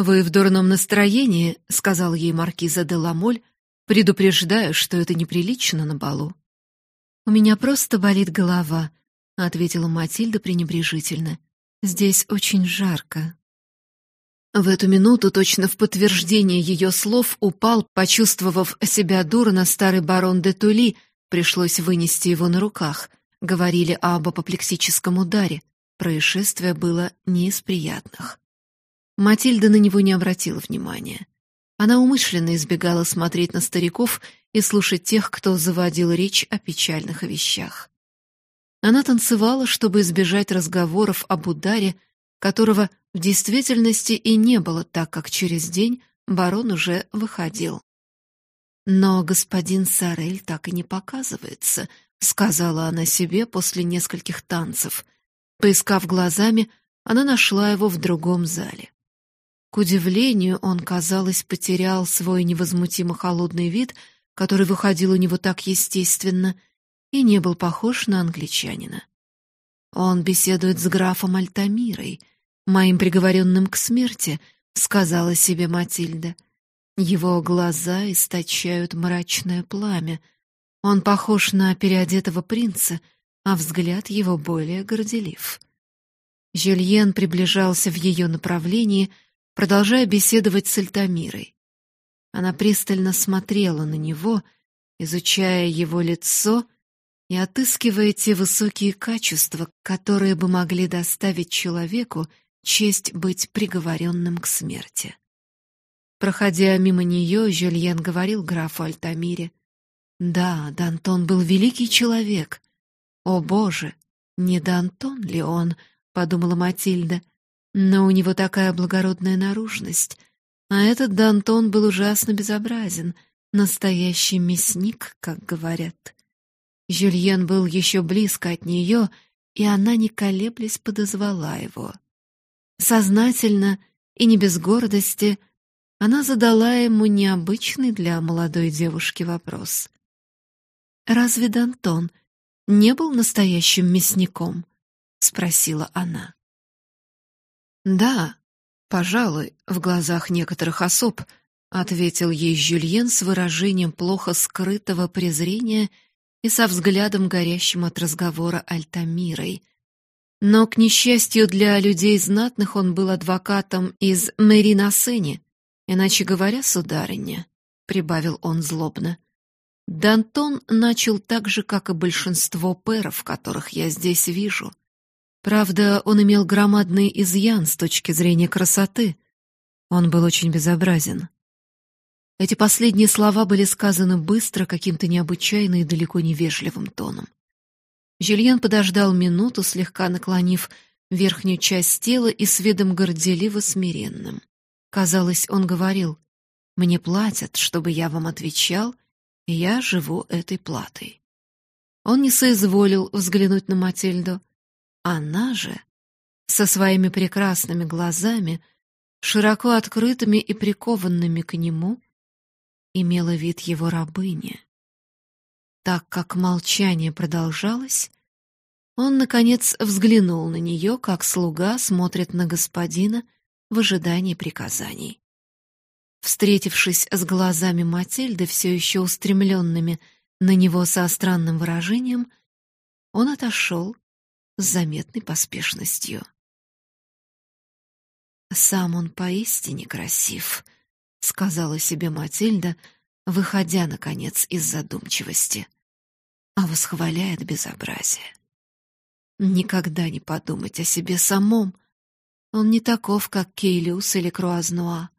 «Вы в дурном настроении», — сказал ей маркиза де Ламоль, предупреждаю, что это неприлично на балу. «У меня просто болит голова», — ответила Матильда пренебрежительно. «Здесь очень жарко». В эту минуту, точно в подтверждение ее слов, упал, почувствовав себя дурно, старый барон де Тули, пришлось вынести его на руках. Говорили об апоплексическом ударе. Происшествие было не из приятных. Матильда на него не обратила внимания. Она умышленно избегала смотреть на стариков и слушать тех, кто заводил речь о печальных вещах. Она танцевала, чтобы избежать разговоров об ударе, которого в действительности и не было, так как через день барон уже выходил. «Но господин Сарель так и не показывается», — сказала она себе после нескольких танцев. Поискав глазами, она нашла его в другом зале. К удивлению, он, казалось, потерял свой невозмутимо холодный вид, который выходил у него так естественно, и не был похож на англичанина. Он беседует с графом Альтамирой, моим приговоренным к смерти, сказала себе Матильда. Его глаза источают мрачное пламя. Он похож на переодетого принца, а взгляд его более горделив. Жюльен приближался в ее направлении — продолжая беседовать с Альтамирой. Она пристально смотрела на него, изучая его лицо и отыскивая те высокие качества, которые бы могли доставить человеку честь быть приговоренным к смерти. Проходя мимо нее, Жюльен говорил графу Альтамире: "Да, Д'Антон был великий человек. О, боже, не Д'Антон ли он?" подумала Матильда. Но у него такая благородная наружность, а этот Д'Антон был ужасно безобразен, настоящий мясник, как говорят. Жюльен был еще близко от нее, и она, не колеблясь, подозвала его. Сознательно и не без гордости она задала ему необычный для молодой девушки вопрос. «Разве Д'Антон не был настоящим мясником?» — спросила она. Да, пожалуй, в глазах некоторых особ, ответил ей Жюльен с выражением плохо скрытого презрения и со взглядом горящим от разговора Альтамирой. Но к несчастью для людей знатных он был адвокатом из Меринасени, иначе говоря, сударыня, прибавил он злобно. Дантон начал так же, как и большинство пэров, которых я здесь вижу. Правда, он имел громадный изъян с точки зрения красоты. Он был очень безобразен. Эти последние слова были сказаны быстро, каким-то необычайно и далеко не вежливым тоном. Жюльен подождал минуту, слегка наклонив верхнюю часть тела и с видом горделиво смиренным. Казалось, он говорил: "Мне платят, чтобы я вам отвечал, и я живу этой платой". Он не соизволил взглянуть на Матильду. Она же, со своими прекрасными глазами, широко открытыми и прикованными к нему, имела вид его рабыни. Так как молчание продолжалось, он наконец взглянул на нее, как слуга смотрит на господина в ожидании приказаний. Встретившись с глазами Матильды, все еще устремленными на него со странным выражением, он отошел с заметной поспешностью. «Сам он поистине красив», — сказала себе Матильда, выходя, наконец, из задумчивости, а восхваляет безобразие. Никогда не подумать о себе самом. Он не таков, как Кейлиус или Круазнуа.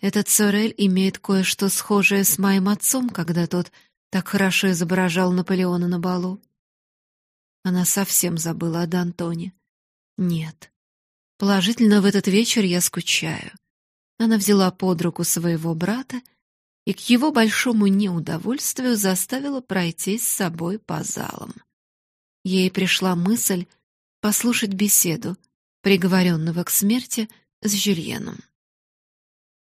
Этот Сорель имеет кое-что схожее с моим отцом, когда тот так хорошо изображал Наполеона на балу. Она совсем забыла о Д'Антоне. Нет. Положительно в этот вечер я скучаю. Она взяла под руку своего брата и к его большому неудовольствию заставила пройтись с собой по залам. Ей пришла мысль послушать беседу приговоренного к смерти с Жюльеном.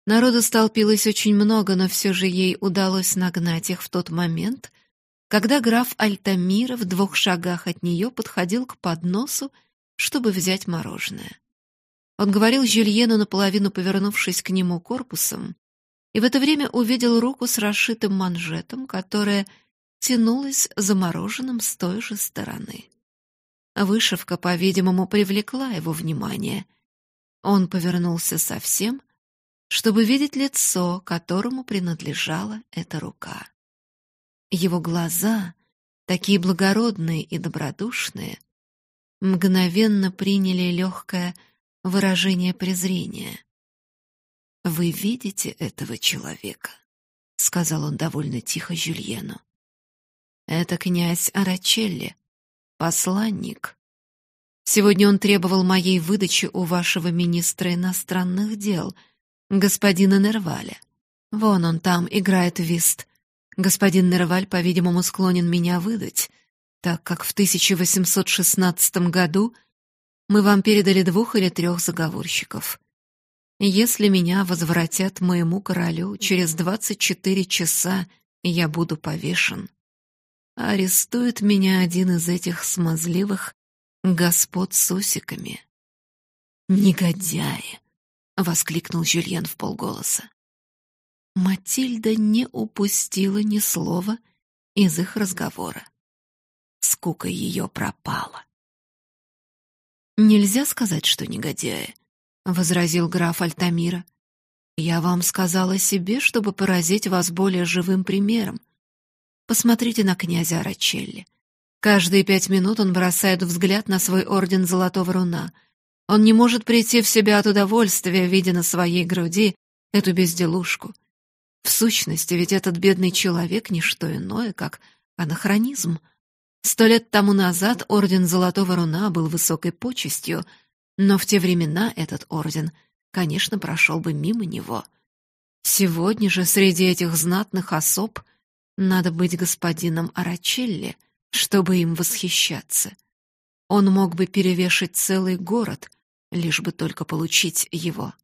Народу столпилось очень много, но все же ей удалось нагнать их в тот момент, когда граф Альтамира в двух шагах от нее подходил к подносу, чтобы взять мороженое. Он говорил Жюльену, наполовину повернувшись к нему корпусом, и в это время увидел руку с расшитым манжетом, которая тянулась замороженным с той же стороны. Вышивка, по-видимому, привлекла его внимание. Он повернулся совсем, чтобы видеть лицо, которому принадлежала эта рука. Его глаза, такие благородные и добродушные, мгновенно приняли легкое выражение презрения. «Вы видите этого человека?» — сказал он довольно тихо Жюльену. «Это князь Арачелли, посланник. Сегодня он требовал моей выдачи у вашего министра иностранных дел, господина Нерваля. Вон он там играет вист. Господин Нерваль, по-видимому, склонен меня выдать, так как в 1816 году мы вам передали двух или трех заговорщиков. Если меня возвратят моему королю через 24 часа, я буду повешен арестует меня один из этих смазливых господ с усиками. «Негодяи!» — воскликнул Жюльен в полголоса. Матильда не упустила ни слова из их разговора. Скука ее пропала. «Нельзя сказать, что негодяи», — возразил граф Альтамира. «Я вам сказала себе, чтобы поразить вас более живым примером. Посмотрите на князя Арачелли. Каждые пять минут он бросает взгляд на свой орден Золотого Руна. Он не может прийти в себя от удовольствия, видя на своей груди эту безделушку. В сущности, ведь этот бедный человек — не что иное, как анахронизм. Сто лет тому назад орден Золотого Руна был высокой почестью, но в те времена этот орден, конечно, прошел бы мимо него. Сегодня же среди этих знатных особ — надо быть господином Арачелли, чтобы им восхищаться. Он мог бы перевешать целый город, лишь бы только получить его.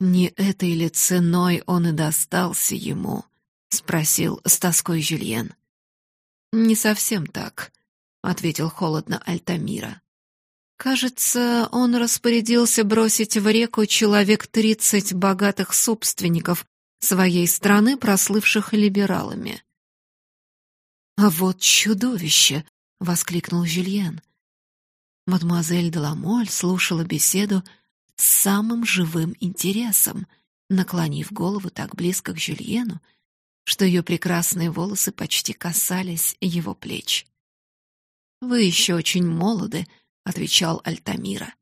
Не этой ли ценой он и достался ему? спросил с тоской Жюльен. Не совсем так, ответил холодно Альтамира. Кажется, он распорядился бросить в реку человек тридцать богатых собственников своей страны, прослывших либералами. «А вот чудовище!» — воскликнул Жюльен. Мадемуазель Деламоль слушала беседу с самым живым интересом, наклонив голову так близко к Жюльену, что ее прекрасные волосы почти касались его плеч. «Вы еще очень молоды», — отвечал Альтамира.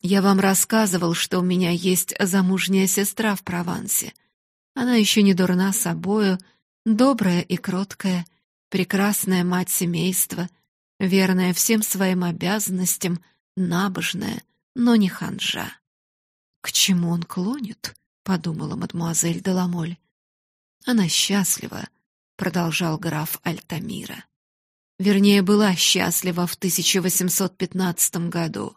«Я вам рассказывал, что у меня есть замужняя сестра в Провансе. Она еще не дурна собою, добрая и кроткая, прекрасная мать семейства, верная всем своим обязанностям, набожная, но не ханжа. К чему он клонит? подумала мадемуазель Деламоль. Она счастлива, продолжал граф Альтамира. Вернее, была счастлива в 1815 году.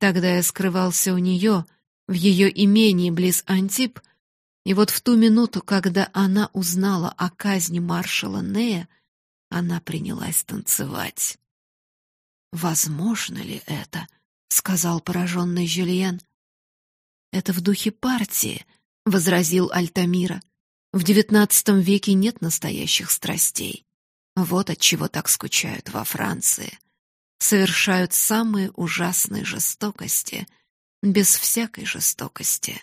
Тогда я скрывался у нее, в ее имении близ Антип, и вот в ту минуту, когда она узнала о казни маршала Нея, она принялась танцевать. «Возможно ли это?» — сказал пораженный Жюльен. «Это в духе партии», — возразил Альтамира. «В девятнадцатом веке нет настоящих страстей. Вот от чего так скучают во Франции. Совершают самые ужасные жестокости, без всякой жестокости».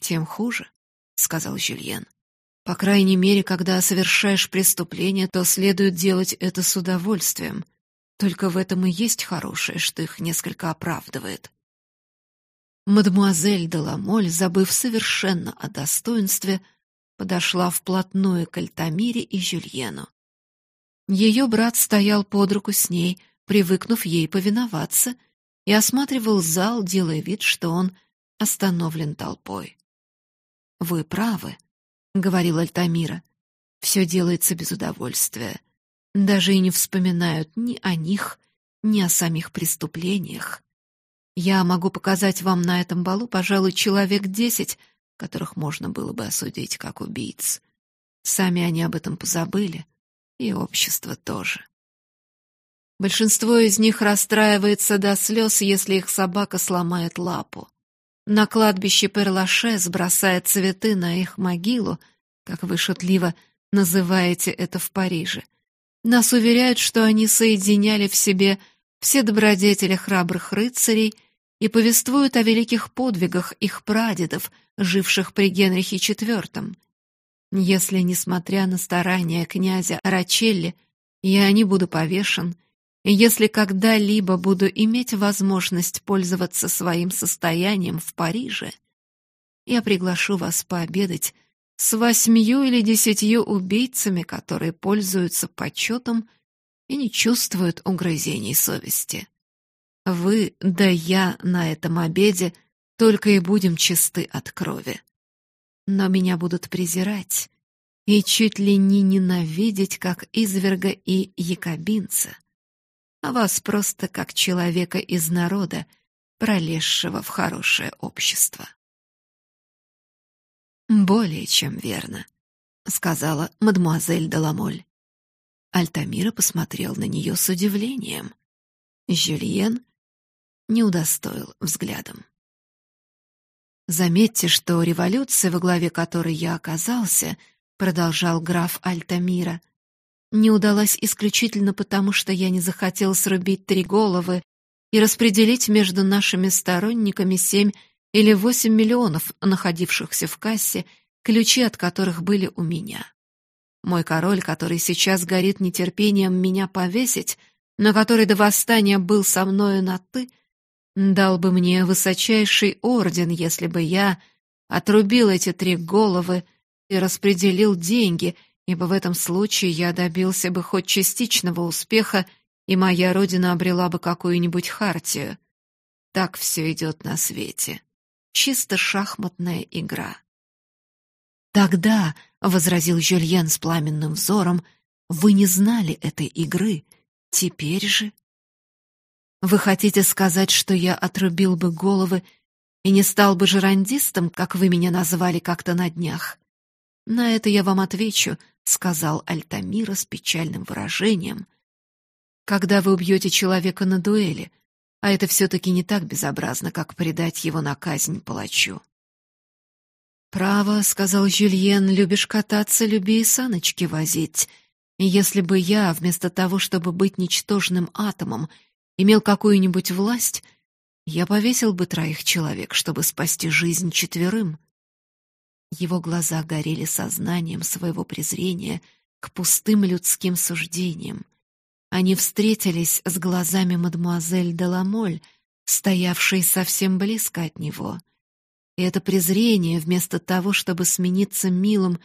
«Тем хуже», — сказал Жюльен. По крайней мере, когда совершаешь преступление, то следует делать это с удовольствием. Только в этом и есть хорошее, что их несколько оправдывает. Мадемуазель де Ламоль, забыв совершенно о достоинстве, подошла вплотную к Альтамире и Жюльену. Ее брат стоял под руку с ней, привыкнув ей повиноваться, и осматривал зал, делая вид, что он остановлен толпой. «Вы правы», — говорил Альтамира. «Все делается без удовольствия. Даже и не вспоминают ни о них, ни о самих преступлениях. Я могу показать вам на этом балу, пожалуй, человек десять, которых можно было бы осудить как убийц. Сами они об этом позабыли, и общество тоже. Большинство из них расстраивается до слез, если их собака сломает лапу. На кладбище Перлашес бросает цветы на их могилу, как вы шутливо называете это в Париже. Нас уверяют, что они соединяли в себе все добродетели храбрых рыцарей и повествуют о великих подвигах их прадедов, живших при Генрихе IV. Если, несмотря на старания князя Рачелли, я не буду повешен, и если когда-либо буду иметь возможность пользоваться своим состоянием в Париже, я приглашу вас пообедать с восьмью или десятью убийцами, которые пользуются почетом и не чувствуют угрызений совести. Вы да я на этом обеде только и будем чисты от крови. Но меня будут презирать и чуть ли не ненавидеть, как изверга и якобинца, а вас просто как человека из народа, пролезшего в хорошее общество. «Более чем верно», — сказала мадемуазель Деламоль. Альтамира посмотрел на нее с удивлением. Жюльен не удостоил взглядом. Заметьте, что революция, во главе которой я оказался, продолжал граф Альтамира, не удалась исключительно потому, что я не захотел срубить три головы и распределить между нашими сторонниками семь или 8 миллионов находившихся в кассе, ключи от которых были у меня. Мой король, который сейчас горит нетерпением меня повесить, но который до восстания был со мною на «ты», дал бы мне высочайший орден, если бы я отрубил эти три головы и распределил деньги, ибо в этом случае я добился бы хоть частичного успеха, и моя родина обрела бы какую-нибудь хартию. Так все идет на свете чисто шахматная игра. «Тогда», — возразил Жюльен с пламенным взором, — «вы не знали этой игры. Теперь же...» «Вы хотите сказать, что я отрубил бы головы и не стал бы жерандистом, как вы меня назвали как-то на днях?» «На это я вам отвечу», — сказал Альтамира с печальным выражением. «Когда вы убьете человека на дуэли, а это все-таки не так безобразно, как предать его на казнь палачу. «Право», — сказал Жюльен, — «любишь кататься, люби и саночки возить. И если бы я, вместо того, чтобы быть ничтожным атомом, имел какую-нибудь власть, я повесил бы троих человек, чтобы спасти жизнь четверым». Его глаза горели сознанием своего презрения к пустым людским суждениям. Они встретились с глазами мадемуазель Деламоль, стоявшей совсем близко от него. И это презрение, вместо того, чтобы смениться милым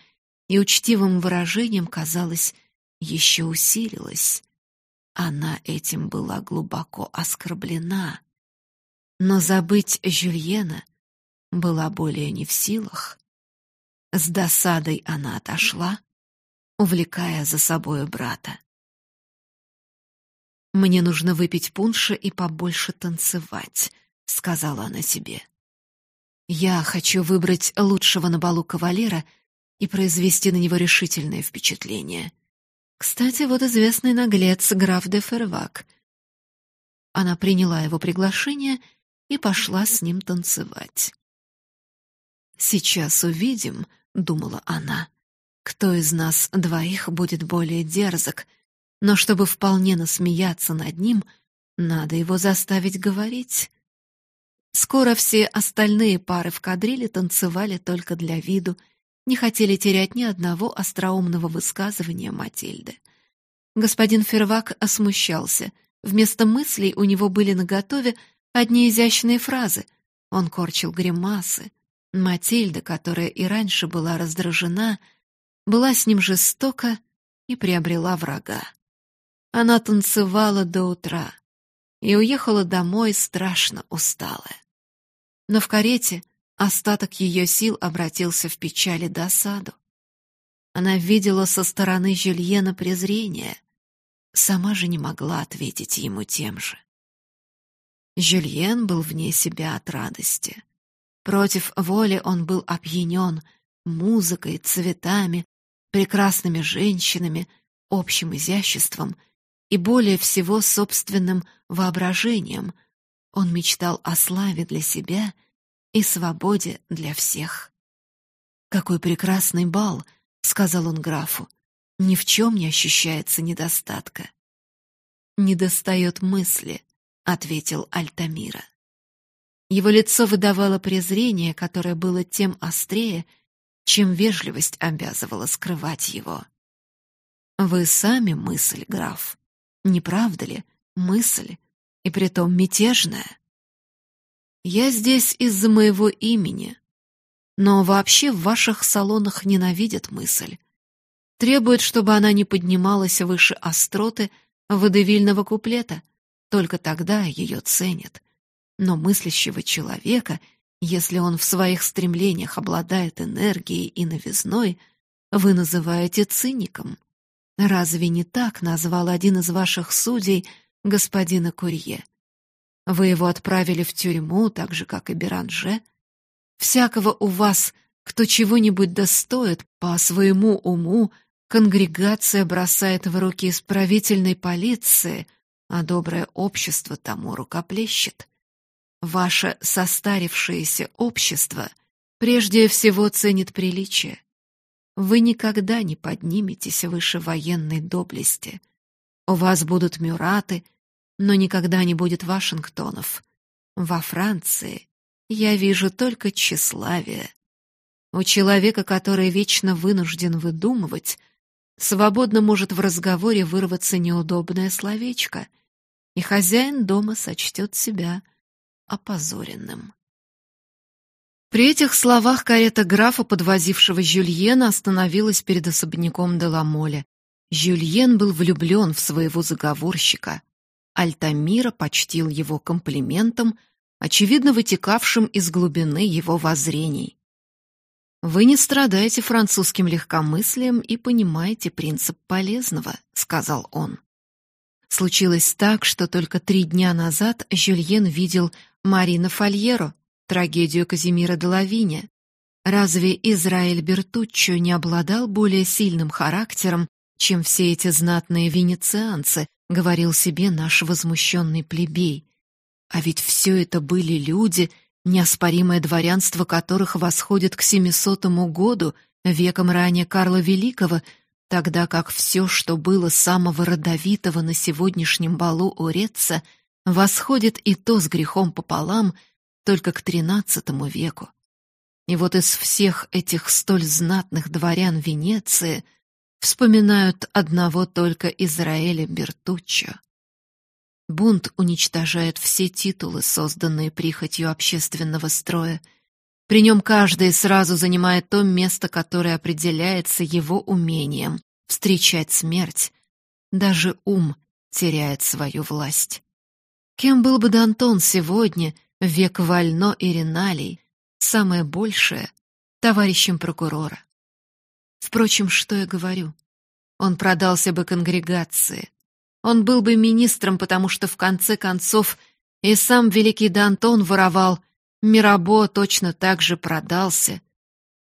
и учтивым выражением, казалось, еще усилилось. Она этим была глубоко оскорблена. Но забыть Жюльена была более не в силах. С досадой она отошла, увлекая за собою брата. Мне нужно выпить пунша и побольше танцевать, сказала она себе. Я хочу выбрать лучшего на балу кавалера и произвести на него решительное впечатление. Кстати, вот известный наглец граф де Фервак. Она приняла его приглашение и пошла с ним танцевать. Сейчас увидим, думала она, кто из нас двоих будет более дерзок но чтобы вполне насмеяться над ним, надо его заставить говорить. Скоро все остальные пары в кадриле танцевали только для виду, не хотели терять ни одного остроумного высказывания Матильды. Господин Фервак осмущался. Вместо мыслей у него были наготове одни изящные фразы. Он корчил гримасы. Матильда, которая и раньше была раздражена, была с ним жестока и приобрела врага. Она танцевала до утра и уехала домой страшно усталая. Но в карете остаток ее сил обратился в печаль и досаду. Она видела со стороны Жюльена презрение, сама же не могла ответить ему тем же. Жюльен был вне себя от радости. Против воли он был опьянен музыкой, цветами, прекрасными женщинами, общим изяществом и более всего собственным воображением. Он мечтал о славе для себя и свободе для всех. «Какой прекрасный бал!» — сказал он графу. «Ни в чем не ощущается недостатка». «Недостает мысли», — ответил Альтамира. Его лицо выдавало презрение, которое было тем острее, чем вежливость обязывала скрывать его. «Вы сами мысль, граф. Не правда ли? Мысль, и притом мятежная. Я здесь из-за моего имени, но вообще в ваших салонах ненавидят мысль. Требуют, чтобы она не поднималась выше остроты водевильного куплета. Только тогда ее ценят. Но мыслящего человека, если он в своих стремлениях обладает энергией и новизной, вы называете циником. Разве не так назвал один из ваших судей господина Курье? Вы его отправили в тюрьму, так же, как и Беранже. Всякого у вас, кто чего-нибудь достоит по своему уму, конгрегация бросает в руки исправительной полиции, а доброе общество тому рукоплещет. Ваше состарившееся общество прежде всего ценит приличие. Вы никогда не подниметесь выше военной доблести. У вас будут мюраты, но никогда не будет Вашингтонов. Во Франции я вижу только тщеславие. У человека, который вечно вынужден выдумывать, свободно может в разговоре вырваться неудобное словечко, и хозяин дома сочтет себя опозоренным. При этих словах карета графа, подвозившего Жюльена, остановилась перед особняком Деламоле. Жюльен был влюблен в своего заговорщика. Альтамира почтил его комплиментом, очевидно вытекавшим из глубины его воззрений. «Вы не страдаете французским легкомыслием и понимаете принцип полезного», — сказал он. Случилось так, что только три дня назад Жюльен видел Марина Фольеро, трагедию Казимира де Разве Израиль Бертуччо не обладал более сильным характером, чем все эти знатные венецианцы, говорил себе наш возмущенный плебей. А ведь все это были люди, неоспоримое дворянство которых восходит к семисотому году, веком ранее Карла Великого, тогда как все, что было самого родовитого на сегодняшнем балу у Реца, восходит и то с грехом пополам только к XIII веку. И вот из всех этих столь знатных дворян Венеции вспоминают одного только Израиля Бертуччо. Бунт уничтожает все титулы, созданные прихотью общественного строя. При нем каждый сразу занимает то место, которое определяется его умением встречать смерть. Даже ум теряет свою власть. Кем был бы Д'Антон сегодня, век Вально и Риналей, самое большее — товарищем прокурора? Впрочем, что я говорю? Он продался бы конгрегации. Он был бы министром, потому что, в конце концов, и сам великий Д'Антон воровал, Мирабо точно так же продался.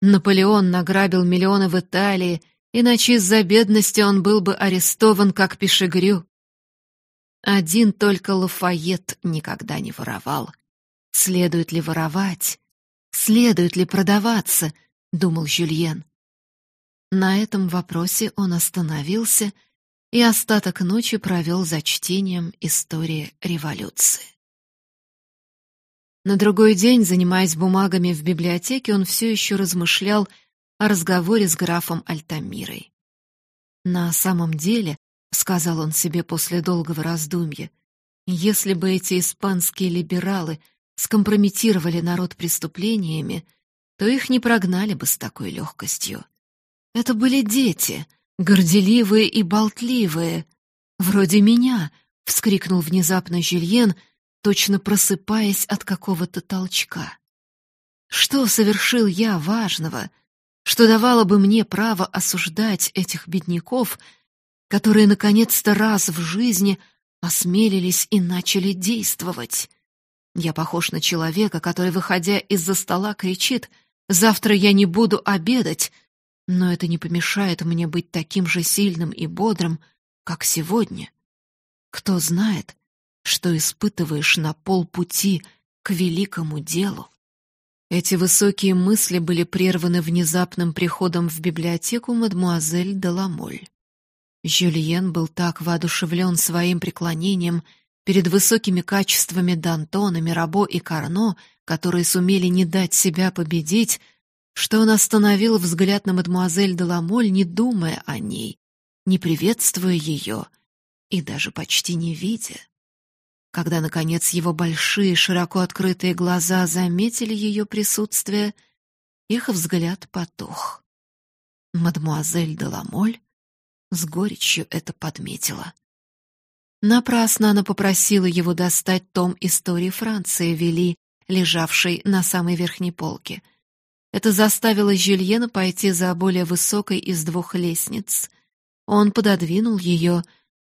Наполеон награбил миллионы в Италии, иначе из-за бедности он был бы арестован как пешегрю. Один только Лафайет никогда не воровал. Следует ли воровать? Следует ли продаваться? Думал Жюльен. На этом вопросе он остановился и остаток ночи провел за чтением истории революции. На другой день, занимаясь бумагами в библиотеке, он все еще размышлял о разговоре с графом Альтамирой. На самом деле, сказал он себе после долгого раздумья. Если бы эти испанские либералы скомпрометировали народ преступлениями, то их не прогнали бы с такой легкостью. Это были дети, горделивые и болтливые, вроде меня, вскрикнул внезапно Жюльен, точно просыпаясь от какого-то толчка. Что совершил я важного, что давало бы мне право осуждать этих бедняков, которые наконец-то раз в жизни осмелились и начали действовать. Я похож на человека, который, выходя из-за стола, кричит «Завтра я не буду обедать», но это не помешает мне быть таким же сильным и бодрым, как сегодня. Кто знает, что испытываешь на полпути к великому делу? Эти высокие мысли были прерваны внезапным приходом в библиотеку мадмуазель Деламоль. Жюльен был так воодушевлен своим преклонением перед высокими качествами Д'Антона, Мирабо и Карно, которые сумели не дать себя победить, что он остановил взгляд на мадмуазель Деламоль, не думая о ней, не приветствуя ее и даже почти не видя. Когда, наконец, его большие, широко открытые глаза заметили ее присутствие, их взгляд потух. Мадмуазель де Ламоль с горечью это подметила. Напрасно она попросила его достать том истории Франции Вели, лежавший на самой верхней полке. Это заставило Жюльена пойти за более высокой из двух лестниц. Он пододвинул ее,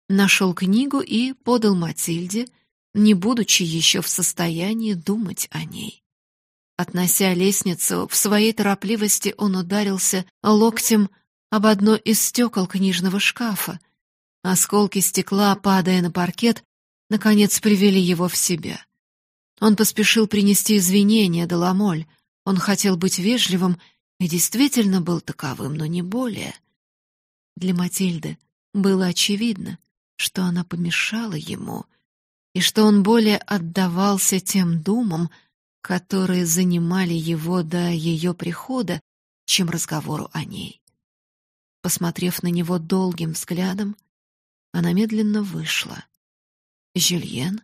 нашел книгу и подал Матильде — не будучи еще в состоянии думать о ней. Относя лестницу, в своей торопливости он ударился локтем об одно из стекол книжного шкафа. Осколки стекла, падая на паркет, наконец привели его в себя. Он поспешил принести извинения Деламоль. Он хотел быть вежливым и действительно был таковым, но не более. Для Матильды было очевидно, что она помешала ему, и что он более отдавался тем думам, которые занимали его до ее прихода, чем разговору о ней. Посмотрев на него долгим взглядом, она медленно вышла. Жюльен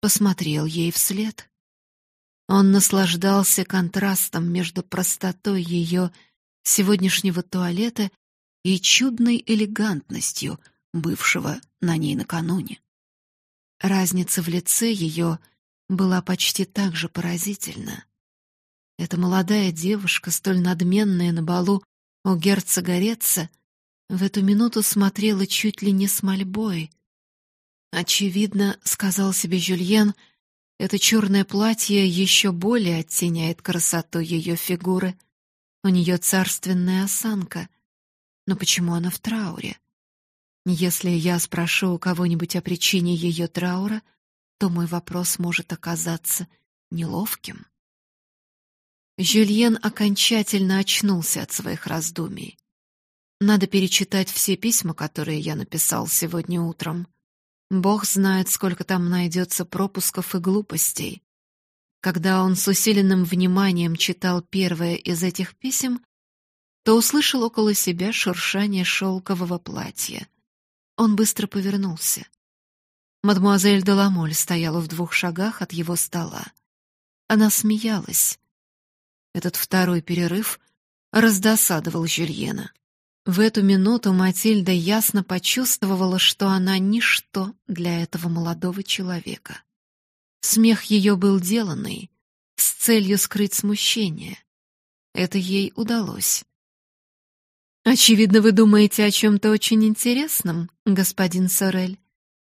посмотрел ей вслед. Он наслаждался контрастом между простотой ее сегодняшнего туалета и чудной элегантностью бывшего на ней накануне. Разница в лице ее была почти так же поразительна. Эта молодая девушка, столь надменная на балу у герцога Реца, в эту минуту смотрела чуть ли не с мольбой. Очевидно, сказал себе Жюльен, это черное платье еще более оттеняет красоту ее фигуры. У нее царственная осанка. Но почему она в трауре? Если я спрошу у кого-нибудь о причине ее траура, то мой вопрос может оказаться неловким. Жюльен окончательно очнулся от своих раздумий. Надо перечитать все письма, которые я написал сегодня утром. Бог знает, сколько там найдется пропусков и глупостей. Когда он с усиленным вниманием читал первое из этих писем, то услышал около себя шуршание шелкового платья. Он быстро повернулся. Мадмуазель Деламоль стояла в двух шагах от его стола. Она смеялась. Этот второй перерыв раздосадовал Жюльена. В эту минуту Матильда ясно почувствовала, что она ничто для этого молодого человека. Смех ее был деланный, с целью скрыть смущение. Это ей удалось. Очевидно, вы думаете о чем-то очень интересном, господин Сорель.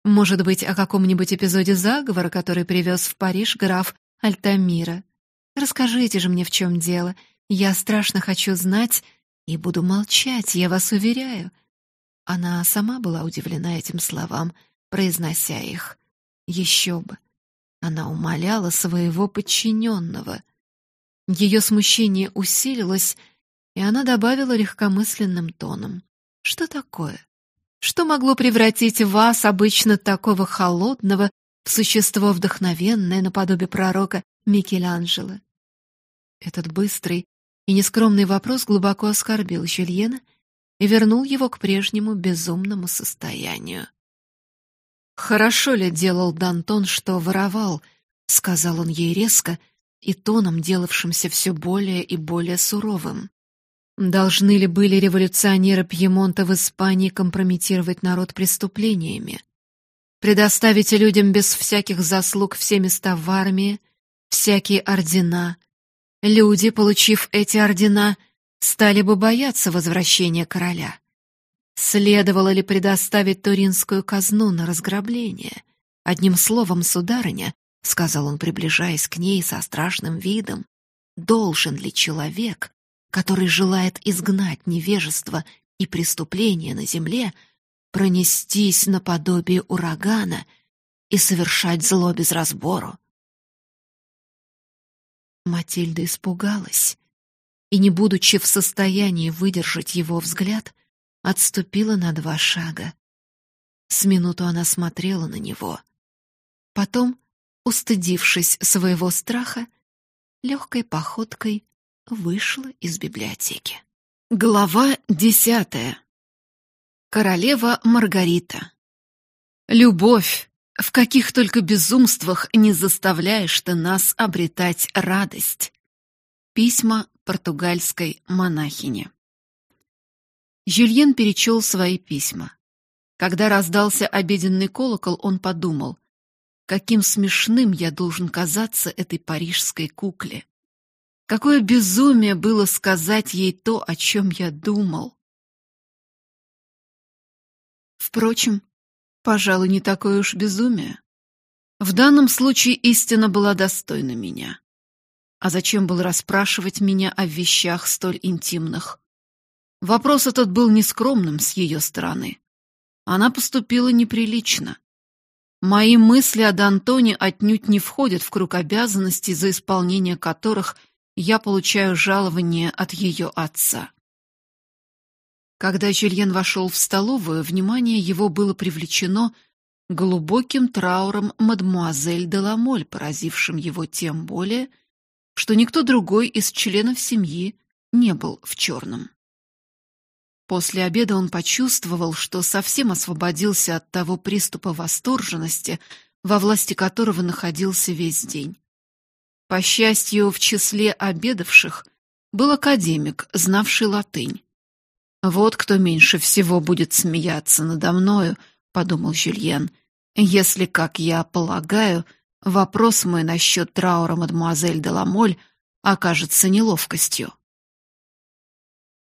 Может быть, о каком-нибудь эпизоде заговора, который привез в Париж граф Альтамира. Расскажите же мне, в чем дело. Я страшно хочу знать и буду молчать, я вас уверяю. Она сама была удивлена этим словам, произнося их. Еще бы. Она умоляла своего подчиненного. Ее смущение усилилось, и она добавила легкомысленным тоном. «Что такое? Что могло превратить вас, обычно такого холодного, в существо вдохновенное наподобие пророка Микеланджело?» Этот быстрый и нескромный вопрос глубоко оскорбил Жюльена и вернул его к прежнему безумному состоянию. «Хорошо ли делал Дантон, что воровал?» — сказал он ей резко и тоном, делавшимся все более и более суровым. Должны ли были революционеры Пьемонта в Испании компрометировать народ преступлениями? Предоставить людям без всяких заслуг все места в армии, всякие ордена. Люди, получив эти ордена, стали бы бояться возвращения короля. Следовало ли предоставить туринскую казну на разграбление? Одним словом, сударыня, — сказал он, приближаясь к ней со страшным видом, — должен ли человек который желает изгнать невежество и преступление на земле, пронестись наподобие урагана и совершать зло без разбору. Матильда испугалась и, не будучи в состоянии выдержать его взгляд, отступила на два шага. С минуту она смотрела на него. Потом, устыдившись своего страха, легкой походкой вышла из библиотеки. Глава десятая. Королева Маргарита. Любовь, в каких только безумствах не заставляешь ты нас обретать радость. Письма португальской монахини. Жюльен перечел свои письма. Когда раздался обеденный колокол, он подумал, каким смешным я должен казаться этой парижской кукле. Какое безумие было сказать ей то, о чем я думал. Впрочем, пожалуй, не такое уж безумие. В данном случае истина была достойна меня. А зачем было расспрашивать меня о вещах столь интимных? Вопрос этот был нескромным с ее стороны. Она поступила неприлично. Мои мысли о Д'Антоне отнюдь не входят в круг обязанностей, за исполнение которых я получаю жалование от ее отца. Когда Жюльен вошел в столовую, внимание его было привлечено глубоким трауром мадмуазель де Ламоль, поразившим его тем более, что никто другой из членов семьи не был в черном. После обеда он почувствовал, что совсем освободился от того приступа восторженности, во власти которого находился весь день. По счастью, в числе обедавших был академик, знавший латынь. Вот кто меньше всего будет смеяться надо мною, подумал Жюльен. Если, как я полагаю, вопрос мой насчет траура мадемуазель де Ламоль окажется неловкостью.